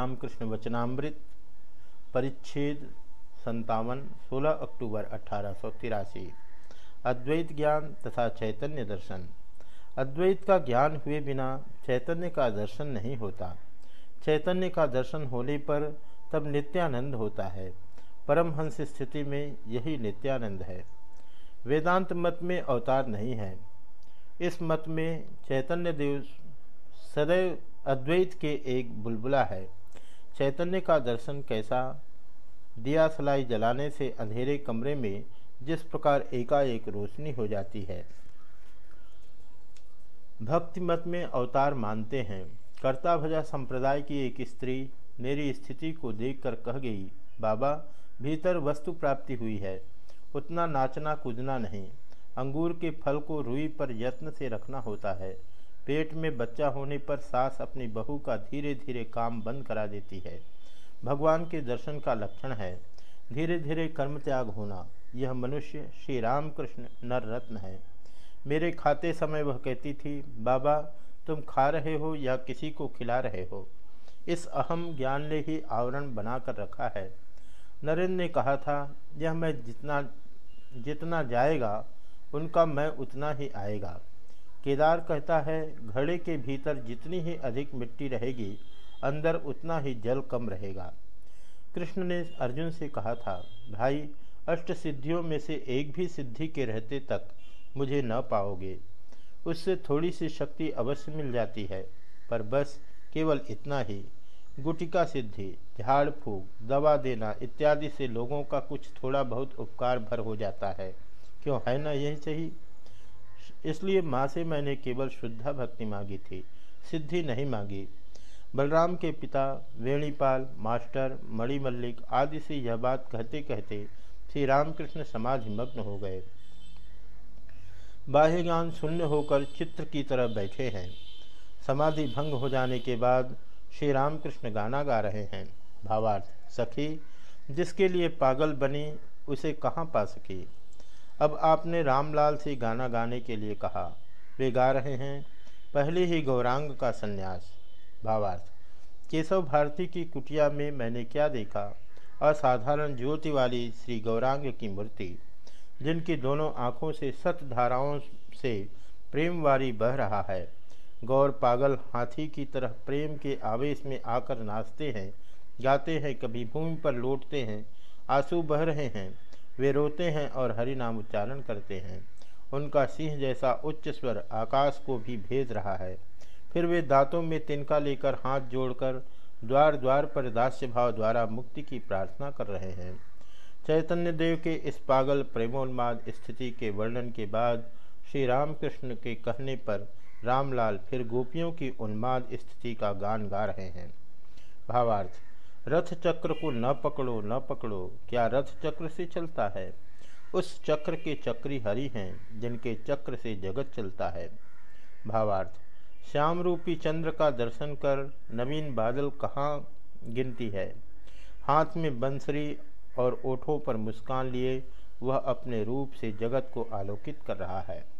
रामकृष्ण वचनामृत, परिच्छेद संतावन 16 अक्टूबर अठारह सौ तिरासी। अद्वैत ज्ञान तथा चैतन्य दर्शन। अद्वैत का ज्ञान हुए बिना चैतन्य का दर्शन नहीं होता। चैतन्य का दर्शन होने पर तब नित्यानंद होता है। परमहंस स्थिति में यही नित्यानंद है। वेदांत मत में अवतार नहीं है। इस मत में चैतन्य देव सदैव अद्वैत के एक बुलबुला है। चैतन्य का दर्शन कैसा? दिया सलाई जलाने से अंधेरे कमरे में जिस प्रकार एकाएक रोशनी हो जाती है। भक्ति मत में अवतार मानते हैं। कर्ता भजा संप्रदाय की एक स्त्री मेरी स्थिति को देखकर कह गई, बाबा, भीतर वस्तु प्राप्ति हुई है। उतना नाचना कूदना नहीं। अंगूर के फल को रुई पर यत्न से रखना होता है। पेट में बच्चा होने पर सास अपनी बहू का धीरे धीरे काम बंद करा देती है। भगवान के दर्शन का लक्षण है। धीरे धीरे कर्म त्याग होना, यह मनुष्य श्री रामकृष्ण नर रत्न है। मेरे खाते समय वह कहती थी, बाबा, तुम खा रहे हो या किसी को खिला रहे हो? इस अहम ज्ञान ने ही आवरण बनाकर रखा है। नरेंद्र ने कहा था, यह मैं जितना जितना जाएगा, उनका मैं उतना ही आएगा। केदार कहता है, घड़े के भीतर जितनी ही अधिक मिट्टी रहेगी, अंदर उतना ही जल कम रहेगा। कृष्ण ने अर्जुन से कहा था, भाई, अष्ट सिद्धियों में से एक भी सिद्धि के रहते तक मुझे न पाओगे। उससे थोड़ी सी शक्ति अवश्य मिल जाती है, पर बस केवल इतना ही। गुटिका सिद्धि, झाड़ फूक, दवा देना इत्यादि से लोगों का कुछ थोड़ा बहुत उपकार भर हो जाता है। क्यों, है ना यही सही? इसलिए माँ से मैंने केवल शुद्धा भक्ति मांगी थी, सिद्धि नहीं मांगी। बलराम के पिता, वेणीपाल, मास्टर मणिमल्लिक आदि से यह बात कहते कहते श्री रामकृष्ण समाधि मग्न हो गए। बाह्य ज्ञान शून्य होकर चित्र की तरह बैठे हैं। समाधि भंग हो जाने के बाद श्री रामकृष्ण गाना गा रहे हैं। भावार्थ, सखी, जिसके लिए पागल बनी, उसे कहाँ पा सकी? अब आपने रामलाल से गाना गाने के लिए कहा। वे गा रहे हैं। पहले ही गौरांग का संन्यास। भावार्थ, केशव भारती की कुटिया में मैंने क्या देखा? असाधारण ज्योति वाली श्री गौरांग की मूर्ति, जिनकी दोनों आँखों से सत धाराओं से प्रेम वारी बह रहा है। गौर पागल हाथी की तरह प्रेम के आवेश में आकर नाचते हैं, गाते हैं, कभी भूमि पर लौटते हैं, आँसू बह रहे हैं। वे रोते हैं और हरि नाम उच्चारण करते हैं। उनका सिंह जैसा उच्च स्वर आकाश को भी भेज रहा है। फिर वे दांतों में तिनका लेकर हाथ जोड़कर द्वार द्वार पर दास्य भाव द्वारा मुक्ति की प्रार्थना कर रहे हैं। चैतन्य देव के इस पागल प्रेमोन्माद स्थिति के वर्णन के बाद श्री रामकृष्ण के कहने पर रामलाल फिर गोपियों की उन्माद स्थिति का गान गा रहे हैं। भावार्थ। रथ चक्र को न पकड़ो न पकड़ो। क्या रथ चक्र से चलता है? उस चक्र के चक्री हरि हैं, जिनके चक्र से जगत चलता है। भावार्थ श्याम रूपी चंद्र का दर्शन कर नवीन बादल कहाँ गिनती है? हाथ में बंसरी और ओठों पर मुस्कान लिए वह अपने रूप से जगत को आलोकित कर रहा है।